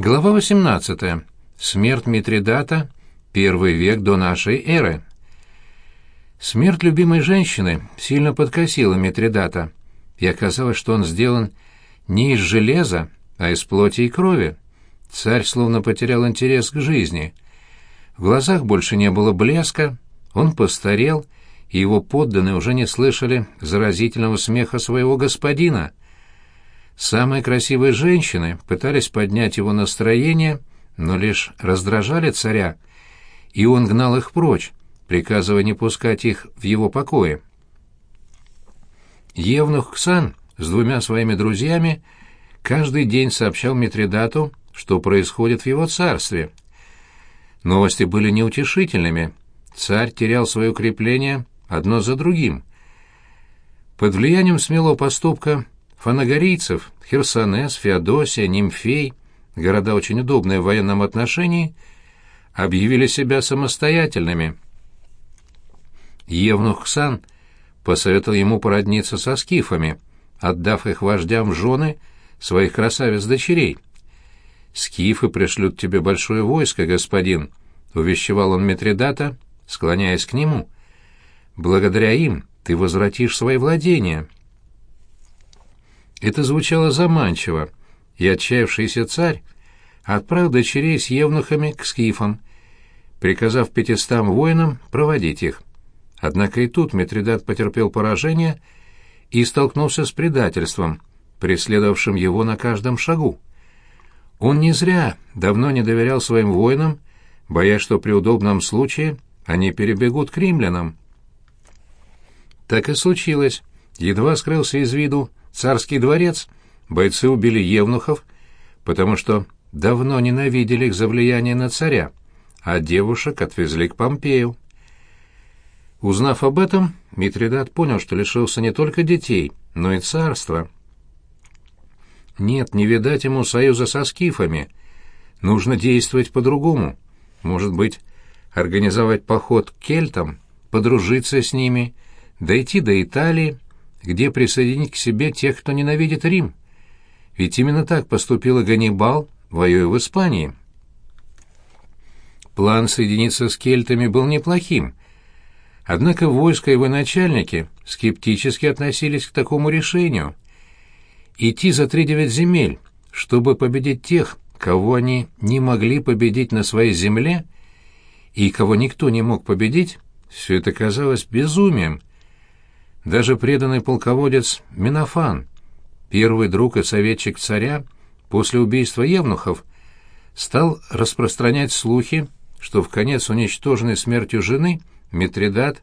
Глава 18. Смерть Митридата. Первый век до нашей эры. Смерть любимой женщины сильно подкосила Митридата, и оказалось, что он сделан не из железа, а из плоти и крови. Царь словно потерял интерес к жизни. В глазах больше не было блеска, он постарел, и его подданные уже не слышали заразительного смеха своего господина — Самые красивые женщины пытались поднять его настроение, но лишь раздражали царя, и он гнал их прочь, приказывая не пускать их в его покое. Евнух Ксан с двумя своими друзьями каждый день сообщал Митридату, что происходит в его царстве. Новости были неутешительными. Царь терял свое укрепление одно за другим. Под влиянием смелого поступка фанагорийцев, Херсонес, Феодосия, Нимфей, города очень удобные в военном отношении, объявили себя самостоятельными. Евнух Ксан посоветовал ему породниться со скифами, отдав их вождям в жены своих красавиц-дочерей. «Скифы пришлют тебе большое войско, господин», — увещевал он Митридата, склоняясь к нему. «Благодаря им ты возвратишь свои владения». Это звучало заманчиво, и отчаявшийся царь отправил дочерей с евнухами к скифам, приказав пятистам воинам проводить их. Однако и тут Митридат потерпел поражение и столкнулся с предательством, преследовавшим его на каждом шагу. Он не зря давно не доверял своим воинам, боясь, что при удобном случае они перебегут к римлянам. Так и случилось. Едва скрылся из виду царский дворец, бойцы убили евнухов, потому что давно ненавидели их за влияние на царя, а девушек отвезли к Помпею. Узнав об этом, Митридат понял, что лишился не только детей, но и царства. Нет, не видать ему союза со скифами. Нужно действовать по-другому. Может быть, организовать поход к кельтам, подружиться с ними, дойти до Италии, где присоединить к себе тех, кто ненавидит Рим. Ведь именно так поступил и Ганнибал, воюя в Испании. План соединиться с кельтами был неплохим, однако войско и военачальники скептически относились к такому решению. Идти за три-девять земель, чтобы победить тех, кого они не могли победить на своей земле, и кого никто не мог победить, все это казалось безумием, даже преданный полководец Минофан, первый друг и советчик царя, после убийства евнухов, стал распространять слухи, что в конец уничтоженной смертью жены Митридат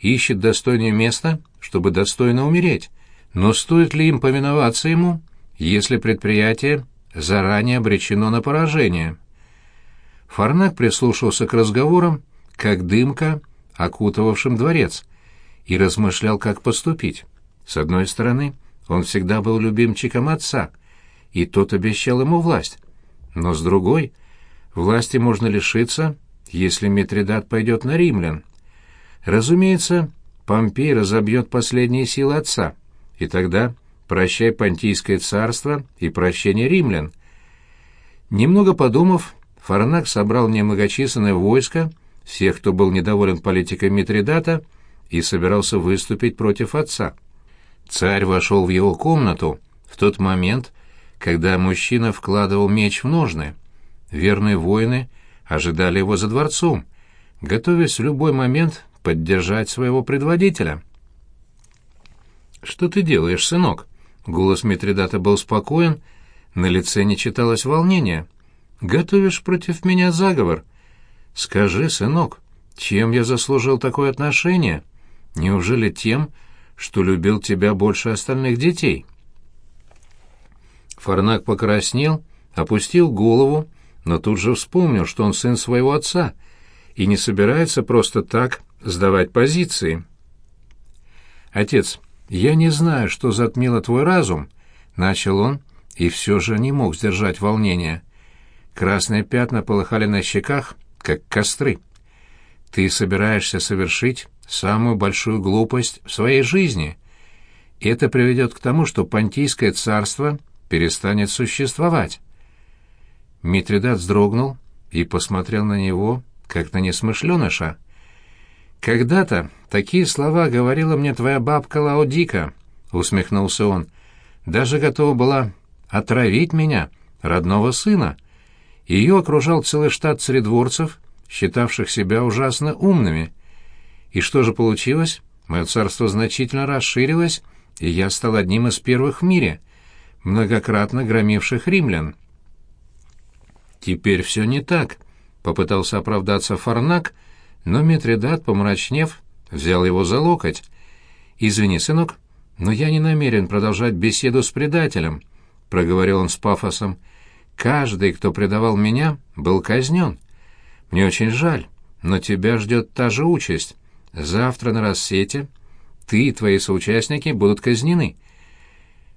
ищет достойное место, чтобы достойно умереть. Но стоит ли им повиноваться ему, если предприятие заранее обречено на поражение? Фарнак прислушался к разговорам, как дымка, окутывавшим дворец — и размышлял, как поступить. С одной стороны, он всегда был любимчиком отца, и тот обещал ему власть. Но с другой, власти можно лишиться, если Митридат пойдет на римлян. Разумеется, Помпей разобьет последние силы отца, и тогда прощай Понтийское царство и прощение римлян. Немного подумав, Фарнак собрал немногочисленное войско, всех, кто был недоволен политикой Митридата, и собирался выступить против отца. Царь вошел в его комнату в тот момент, когда мужчина вкладывал меч в ножны. Верные воины ожидали его за дворцом, готовясь в любой момент поддержать своего предводителя. «Что ты делаешь, сынок?» Голос Митридата был спокоен, на лице не читалось волнения. «Готовишь против меня заговор? Скажи, сынок, чем я заслужил такое отношение?» Неужели тем, что любил тебя больше остальных детей? Фарнак покраснел, опустил голову, но тут же вспомнил, что он сын своего отца и не собирается просто так сдавать позиции. «Отец, я не знаю, что затмило твой разум», — начал он, и все же не мог сдержать волнения. Красные пятна полыхали на щеках, как костры. «Ты собираешься совершить самую большую глупость в своей жизни. Это приведет к тому, что Понтийское царство перестанет существовать. Митридат вздрогнул и посмотрел на него, как на несмышленыша. «Когда-то такие слова говорила мне твоя бабка Лаодика», — усмехнулся он. «Даже готова была отравить меня, родного сына. Ее окружал целый штат царедворцев, считавших себя ужасно умными. И что же получилось? Мое царство значительно расширилось, и я стал одним из первых в мире, многократно громивших римлян. Теперь все не так, — попытался оправдаться Фарнак, но Митридат, помрачнев, взял его за локоть. «Извини, сынок, но я не намерен продолжать беседу с предателем», — проговорил он с пафосом. «Каждый, кто предавал меня, был казнен. Мне очень жаль, но тебя ждет та же участь. Завтра на рассвете ты и твои соучастники будут казнены.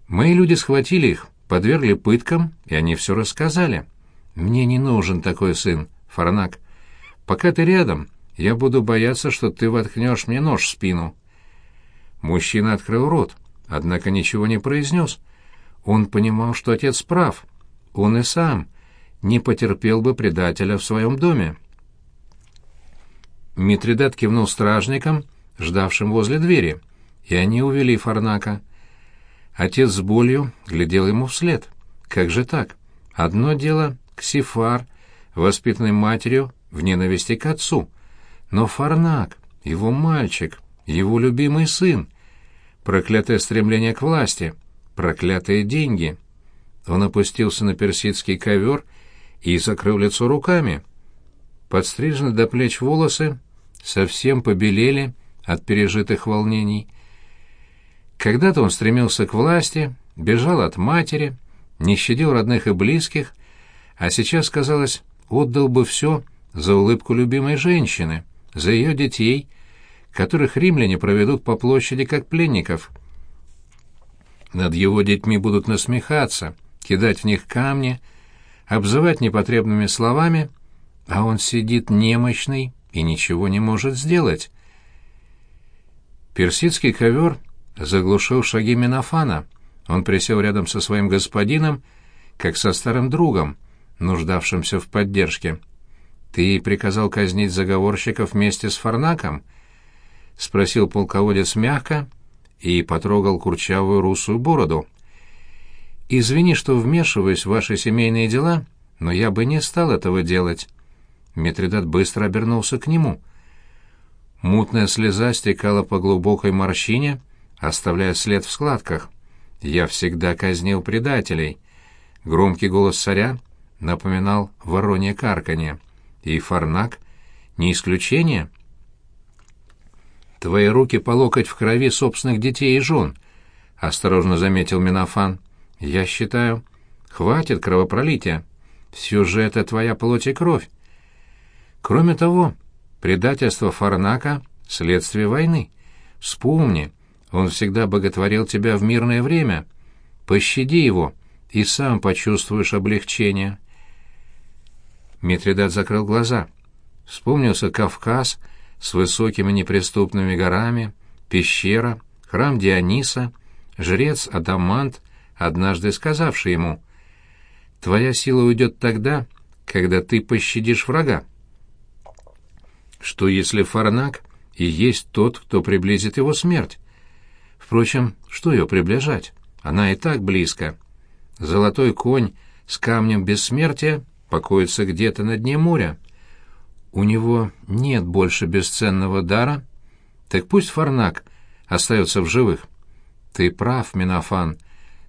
Мои люди схватили их, подвергли пыткам, и они все рассказали. Мне не нужен такой сын, Фарнак. Пока ты рядом, я буду бояться, что ты воткнешь мне нож в спину». Мужчина открыл рот, однако ничего не произнес. Он понимал, что отец прав. Он и сам не потерпел бы предателя в своем доме. Митридат кивнул стражникам, ждавшим возле двери, и они увели Фарнака. Отец с болью глядел ему вслед. Как же так? Одно дело — Ксифар, воспитанный матерью в ненависти к отцу. Но Фарнак, его мальчик, его любимый сын, проклятое стремление к власти, проклятые деньги. Он опустился на персидский ковер и закрыл лицо руками. Подстрижены до плеч волосы совсем побелели от пережитых волнений. Когда-то он стремился к власти, бежал от матери, не щадил родных и близких, а сейчас, казалось, отдал бы все за улыбку любимой женщины, за ее детей, которых римляне проведут по площади как пленников. Над его детьми будут насмехаться, кидать в них камни, обзывать непотребными словами, а он сидит немощный и ничего не может сделать. Персидский ковер заглушил шаги Минофана. Он присел рядом со своим господином, как со старым другом, нуждавшимся в поддержке. «Ты приказал казнить заговорщиков вместе с Фарнаком?» — спросил полководец мягко и потрогал курчавую русую бороду. «Извини, что вмешиваюсь в ваши семейные дела, но я бы не стал этого делать». Митридат быстро обернулся к нему. Мутная слеза стекала по глубокой морщине, оставляя след в складках. «Я всегда казнил предателей». Громкий голос царя напоминал воронье карканье. И Фарнак не исключение. «Твои руки по локоть в крови собственных детей и жен», — осторожно заметил Минофан. «Я считаю, хватит кровопролития. Все же это твоя плоть и кровь. Кроме того, предательство Фарнака — следствие войны. Вспомни, он всегда боготворил тебя в мирное время. Пощади его, и сам почувствуешь облегчение». Митридат закрыл глаза. Вспомнился Кавказ с высокими неприступными горами, пещера, храм Диониса, жрец Адамант, однажды сказавший ему «Твоя сила уйдет тогда, когда ты пощадишь врага». Что если Фарнак и есть тот, кто приблизит его смерть? Впрочем, что ее приближать? Она и так близко. Золотой конь с камнем бессмертия покоится где-то на дне моря. У него нет больше бесценного дара, так пусть Фарнак остается в живых. Ты прав, Минофан.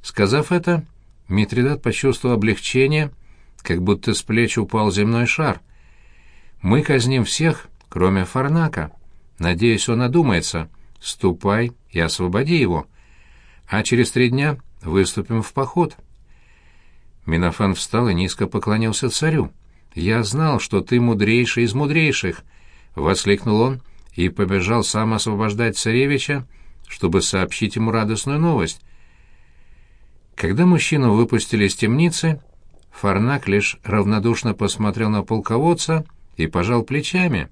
Сказав это, Митридат почувствовал облегчение, как будто с плеч упал земной шар. Мы казним всех, кроме Фарнака. Надеюсь, он одумается. Ступай и освободи его. А через три дня выступим в поход». Минофан встал и низко поклонился царю. «Я знал, что ты мудрейший из мудрейших!» — воскликнул он и побежал сам освобождать царевича, чтобы сообщить ему радостную новость. Когда мужчину выпустили из темницы, Фарнак лишь равнодушно посмотрел на полководца и пожал плечами.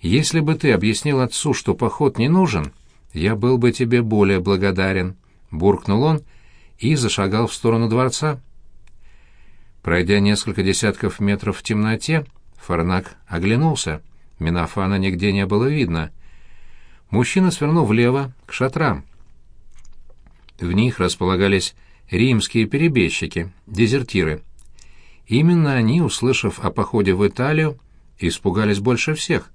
«Если бы ты объяснил отцу, что поход не нужен, я был бы тебе более благодарен», — буркнул он и зашагал в сторону дворца. Пройдя несколько десятков метров в темноте, Фарнак оглянулся. Минофана нигде не было видно. Мужчина свернул влево, к шатрам. В них располагались римские перебежчики, дезертиры. Именно они, услышав о походе в Италию, испугались больше всех.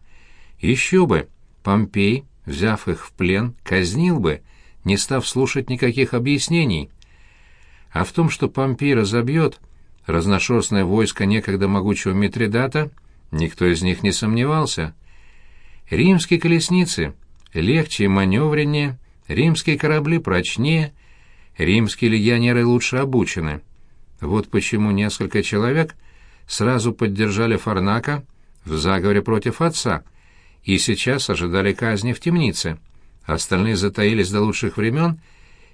Еще бы, Помпей, взяв их в плен, казнил бы, не став слушать никаких объяснений. А в том, что Помпей разобьет разношерстное войско некогда могучего Митридата, никто из них не сомневался. Римские колесницы легче и маневреннее, римские корабли прочнее, римские легионеры лучше обучены. Вот почему несколько человек сразу поддержали Фарнака в заговоре против отца и сейчас ожидали казни в темнице. Остальные затаились до лучших времен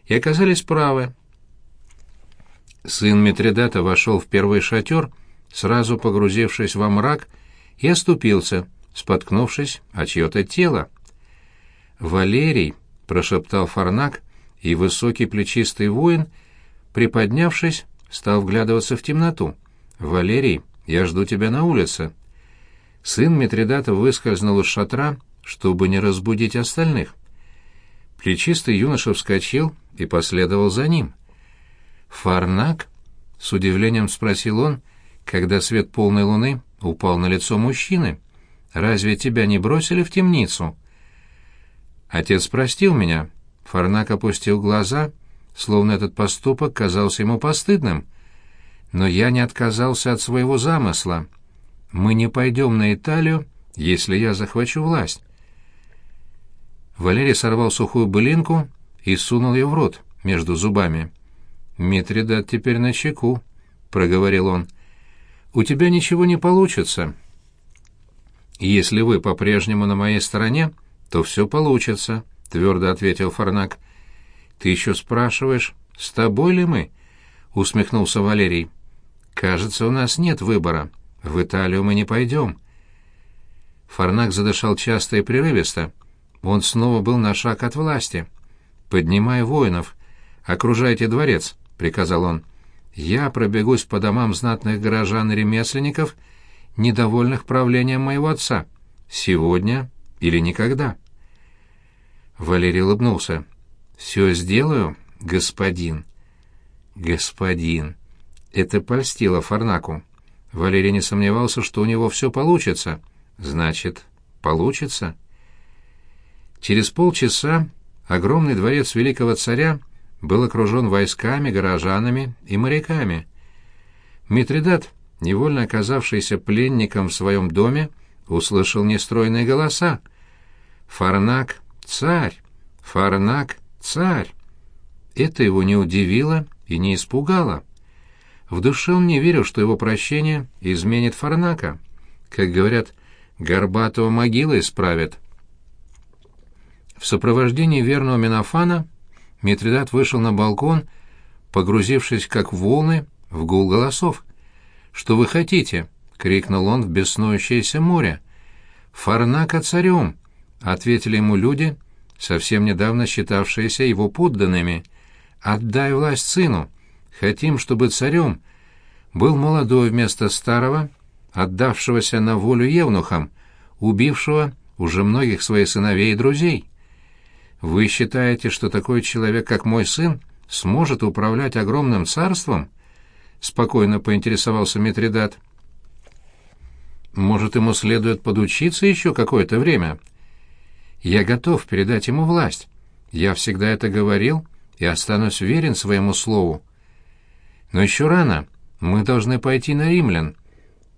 и оказались правы. Сын Митридата вошел в первый шатер, сразу погрузившись во мрак, и оступился, споткнувшись о чье-то тело. «Валерий!» — прошептал Фарнак, и высокий плечистый воин, приподнявшись, стал вглядываться в темноту. «Валерий, я жду тебя на улице». Сын Митридата выскользнул из шатра, чтобы не разбудить остальных. Плечистый юноша вскочил и последовал за ним. «Фарнак?» — с удивлением спросил он, когда свет полной луны упал на лицо мужчины. «Разве тебя не бросили в темницу?» «Отец простил меня». Фарнак опустил глаза, словно этот поступок казался ему постыдным. «Но я не отказался от своего замысла. Мы не пойдем на Италию, если я захвачу власть». Валерий сорвал сухую былинку и сунул ее в рот между зубами. «Митридат теперь на чеку», — проговорил он. «У тебя ничего не получится. Если вы по-прежнему на моей стороне, то все получится», — твердо ответил Фарнак. «Ты еще спрашиваешь, с тобой ли мы?» — усмехнулся Валерий. «Кажется, у нас нет выбора. В Италию мы не пойдем». Фарнак задышал часто и прерывисто. Он снова был на шаг от власти. «Поднимай воинов. Окружайте дворец. — приказал он. «Я пробегусь по домам знатных горожан и ремесленников, недовольных правлением моего отца. Сегодня или никогда». Валерий улыбнулся. «Все сделаю, господин». «Господин». Это польстило Фарнаку. Валерий не сомневался, что у него все получится. Значит, получится. Через полчаса огромный дворец великого царя был окружен войсками, горожанами и моряками. Митридат, невольно оказавшийся пленником в своем доме, услышал нестройные голоса. «Фарнак — царь! Фарнак — царь!» Это его не удивило и не испугало. В душе он не верил, что его прощение изменит Фарнака. Как говорят, горбатого могила исправит. В сопровождении верного Минофана Митридат вышел на балкон, погрузившись как волны в гул голосов. «Что вы хотите?» — крикнул он в беснующееся море. «Фарнака царем!» — ответили ему люди, совсем недавно считавшиеся его подданными. «Отдай власть сыну! Хотим, чтобы царем был молодой вместо старого, отдавшегося на волю евнухам, убившего уже многих своих сыновей и друзей». Вы считаете, что такой человек, как мой сын, сможет управлять огромным царством? Спокойно поинтересовался Митридат. Может, ему следует подучиться еще какое-то время? Я готов передать ему власть. Я всегда это говорил и останусь верен своему слову. Но еще рано. Мы должны пойти на римлян.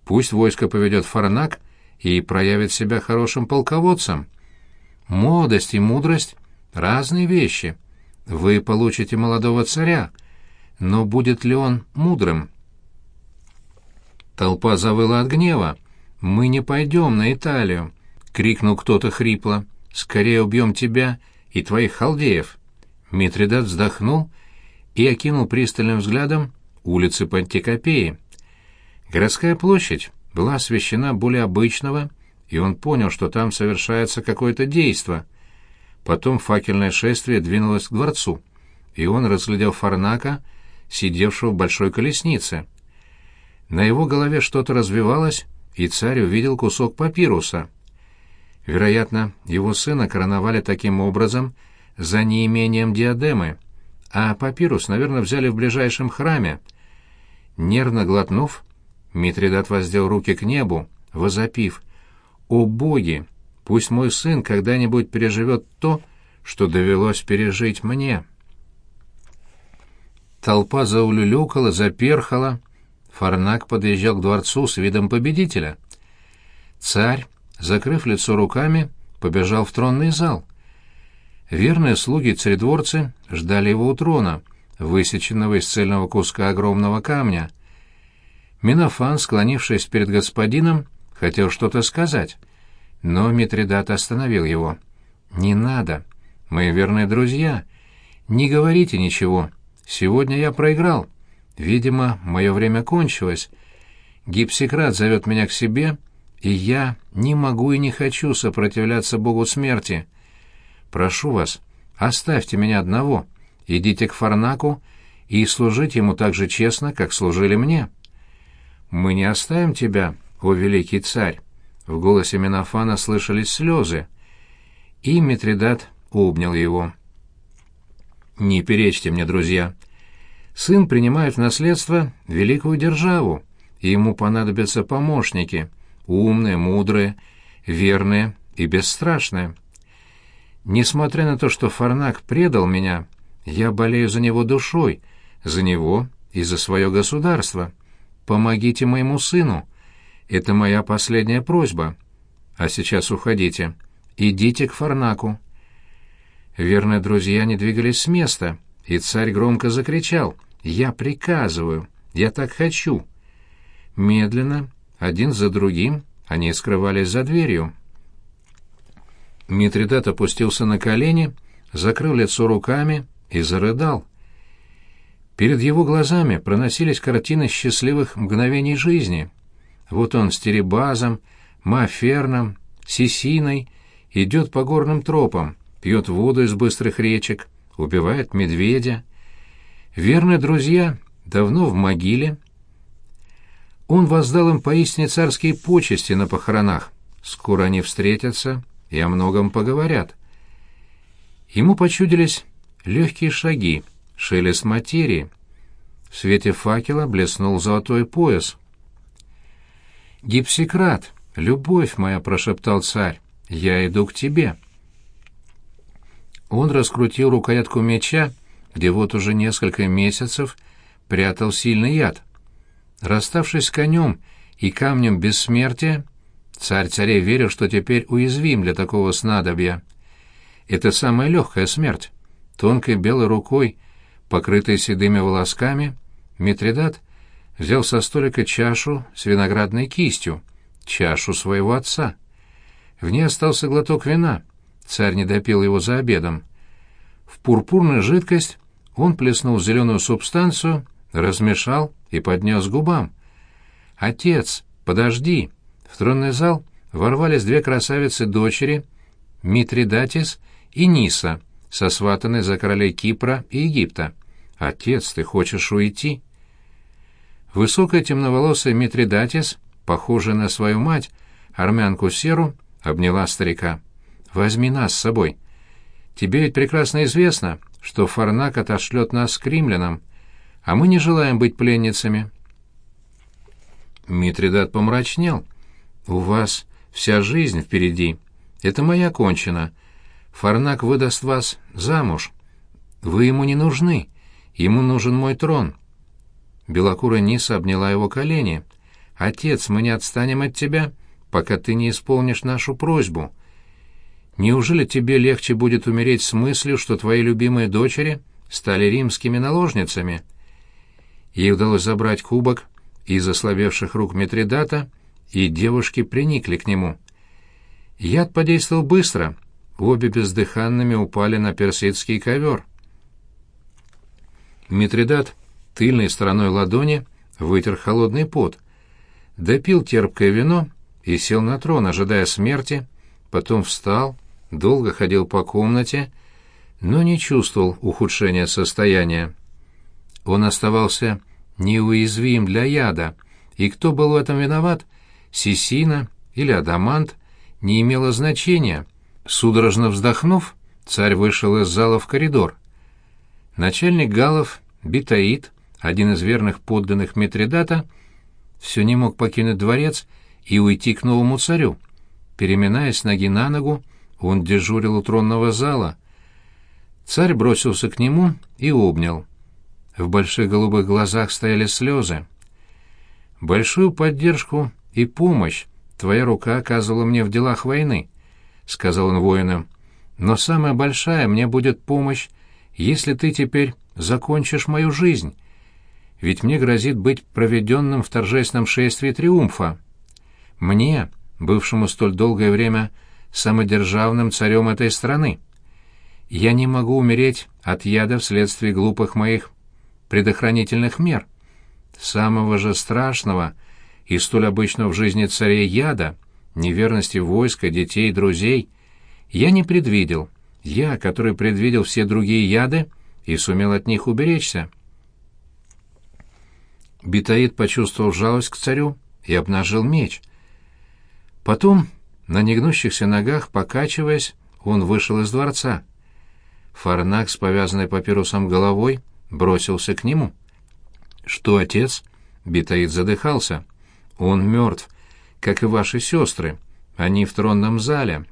Пусть войско поведет Фарнак и проявит себя хорошим полководцем. Молодость и мудрость Разные вещи. Вы получите молодого царя, но будет ли он мудрым? Толпа завыла от гнева. «Мы не пойдем на Италию!» — крикнул кто-то хрипло. «Скорее убьем тебя и твоих халдеев!» Митридат вздохнул и окинул пристальным взглядом улицы Пантикопеи. Городская площадь была освещена более обычного, и он понял, что там совершается какое-то действо — Потом факельное шествие двинулось к дворцу, и он разглядел Фарнака, сидевшего в большой колеснице. На его голове что-то развивалось, и царь увидел кусок папируса. Вероятно, его сына короновали таким образом за неимением диадемы, а папирус, наверное, взяли в ближайшем храме. Нервно глотнув, Митридат воздел руки к небу, возопив «О боги! Пусть мой сын когда-нибудь переживет то, что довелось пережить мне!» Толпа заулюлюкала, заперхала. Фарнак подъезжал к дворцу с видом победителя. Царь, закрыв лицо руками, побежал в тронный зал. Верные слуги-царедворцы ждали его у трона, высеченного из цельного куска огромного камня. Минофан, склонившись перед господином, хотел что-то сказать, но Митридат остановил его. «Не надо, мои верные друзья, не говорите ничего». Сегодня я проиграл. Видимо, мое время кончилось. Гипсикрат зовет меня к себе, и я не могу и не хочу сопротивляться Богу смерти. Прошу вас, оставьте меня одного, идите к Фарнаку и служите ему так же честно, как служили мне. Мы не оставим тебя, о великий царь. В голосе Минофана слышались слезы, и Митридат обнял его. Не перечьте мне, друзья. Сын принимает в наследство великую державу, и ему понадобятся помощники, умные, мудрые, верные и бесстрашные. Несмотря на то, что Фарнак предал меня, я болею за него душой, за него и за свое государство. Помогите моему сыну. Это моя последняя просьба. А сейчас уходите. Идите к Фарнаку. Верные друзья не двигались с места, и царь громко закричал «Я приказываю! Я так хочу!» Медленно, один за другим, они скрывались за дверью. Митридат опустился на колени, закрыл лицо руками и зарыдал. Перед его глазами проносились картины счастливых мгновений жизни. Вот он с Теребазом, Маферном, Сисиной идет по горным тропам, пьет воду из быстрых речек, убивает медведя. Верные друзья давно в могиле. Он воздал им поистине царские почести на похоронах. Скоро они встретятся и о многом поговорят. Ему почудились легкие шаги, шелест материи. В свете факела блеснул золотой пояс. «Гипсикрат, любовь моя!» — прошептал царь. «Я иду к тебе». Он раскрутил рукоятку меча, где вот уже несколько месяцев прятал сильный яд. Расставшись с конем и камнем бессмертия, царь царей верил, что теперь уязвим для такого снадобья. Это самая легкая смерть. Тонкой белой рукой, покрытой седыми волосками, Митридат взял со столика чашу с виноградной кистью, чашу своего отца. В ней остался глоток вина — Царь не допил его за обедом. В пурпурную жидкость он плеснул зеленую субстанцию, размешал и поднес к губам. «Отец, подожди!» В тронный зал ворвались две красавицы-дочери, Митридатис и Ниса, сосватанные за королей Кипра и Египта. «Отец, ты хочешь уйти?» Высокая темноволосая Митридатис, похожая на свою мать, армянку Серу, обняла старика. Возьми нас с собой. Тебе ведь прекрасно известно, что Фарнак отошлет нас к римлянам, а мы не желаем быть пленницами». Митридат помрачнел. «У вас вся жизнь впереди. Это моя кончина. Фарнак выдаст вас замуж. Вы ему не нужны. Ему нужен мой трон». Белокурая Ниса обняла его колени. «Отец, мы не отстанем от тебя, пока ты не исполнишь нашу просьбу. Неужели тебе легче будет умереть с мыслью, что твои любимые дочери стали римскими наложницами?» Ей удалось забрать кубок из ослабевших рук Митридата, и девушки приникли к нему. Яд подействовал быстро, обе бездыханными упали на персидский ковер. Митридат тыльной стороной ладони вытер холодный пот, допил терпкое вино и сел на трон, ожидая смерти, потом встал, долго ходил по комнате, но не чувствовал ухудшения состояния. Он оставался неуязвим для яда И кто был в этом виноват, Сисина или Адамант, не имело значения. Судорожно вздохнув, царь вышел из зала в коридор. Начальник Галов, Битаид, один из верных подданных Митридата, все не мог покинуть дворец и уйти к новому царю. Переминаясь ноги на ногу, он дежурил у тронного зала. Царь бросился к нему и обнял. В больших голубых глазах стояли слезы. «Большую поддержку и помощь твоя рука оказывала мне в делах войны», — сказал он воинам. «Но самая большая мне будет помощь, если ты теперь закончишь мою жизнь, ведь мне грозит быть проведенным в торжественном шествии триумфа. Мне, бывшему столь долгое время самодержавным царем этой страны. Я не могу умереть от яда вследствие глупых моих предохранительных мер. Самого же страшного и столь обычного в жизни царей яда, неверности войска, детей, друзей, я не предвидел. Я, который предвидел все другие яды и сумел от них уберечься. Битаид почувствовал жалость к царю и обнажил меч. Потом, на негнущихся ногах, покачиваясь, он вышел из дворца. Фарнак с повязанной папирусом головой бросился к нему. «Что, отец?» — Битаид задыхался. «Он мертв, как и ваши сестры. Они в тронном зале».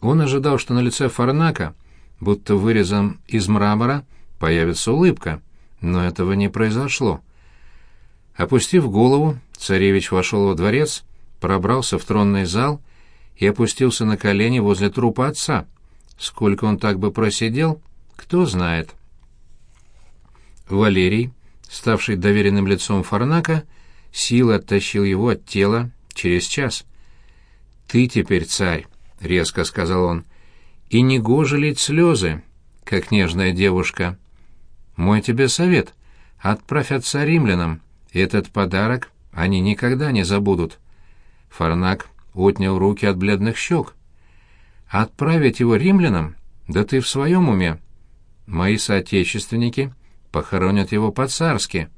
Он ожидал, что на лице Фарнака, будто вырезан из мрамора, появится улыбка, но этого не произошло. Опустив голову, царевич вошел во дворец, пробрался в тронный зал и опустился на колени возле трупа отца. Сколько он так бы просидел, кто знает. Валерий, ставший доверенным лицом Фарнака, силой оттащил его от тела через час. «Ты теперь царь», — резко сказал он, — «и не гоже лить слезы, как нежная девушка». Мой тебе совет — отправь отца римлянам, этот подарок они никогда не забудут. Фарнак отнял руки от бледных щек. Отправить его римлянам? Да ты в своем уме. Мои соотечественники похоронят его по-царски,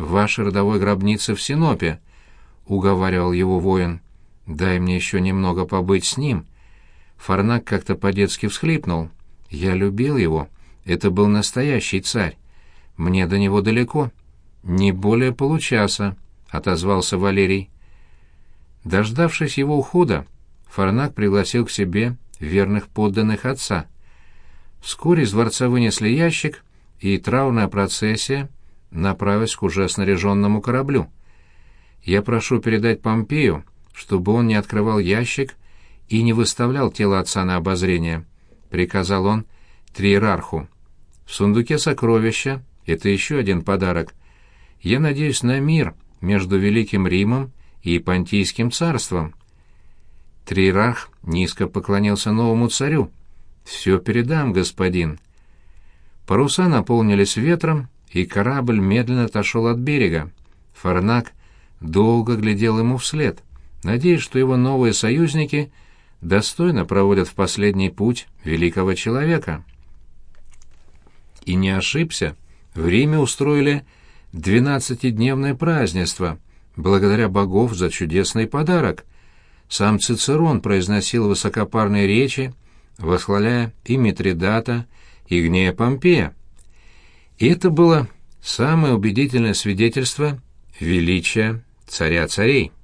в вашей родовой гробнице в Синопе, — уговаривал его воин. Дай мне еще немного побыть с ним. Фарнак как-то по-детски всхлипнул. Я любил его. Это был настоящий царь. Мне до него далеко. Не более получаса, отозвался Валерий. Дождавшись его ухода, Фарнак пригласил к себе верных подданных отца. Вскоре из дворца вынесли ящик, и траурная процессия направилась к уже снаряженному кораблю. «Я прошу передать Помпею, чтобы он не открывал ящик и не выставлял тело отца на обозрение», — приказал он триерарху. «В сундуке сокровища это еще один подарок. Я надеюсь на мир между Великим Римом и Понтийским царством. Триерарх низко поклонился новому царю. «Все передам, господин». Паруса наполнились ветром, и корабль медленно отошел от берега. Фарнак долго глядел ему вслед, надеясь, что его новые союзники достойно проводят в последний путь великого человека. И не ошибся. В Риме устроили двенадцатидневное празднество, благодаря богов за чудесный подарок. Сам Цицерон произносил высокопарные речи, восхваляя и Митридата, и гнея Помпея. Это было самое убедительное свидетельство величия царя царей.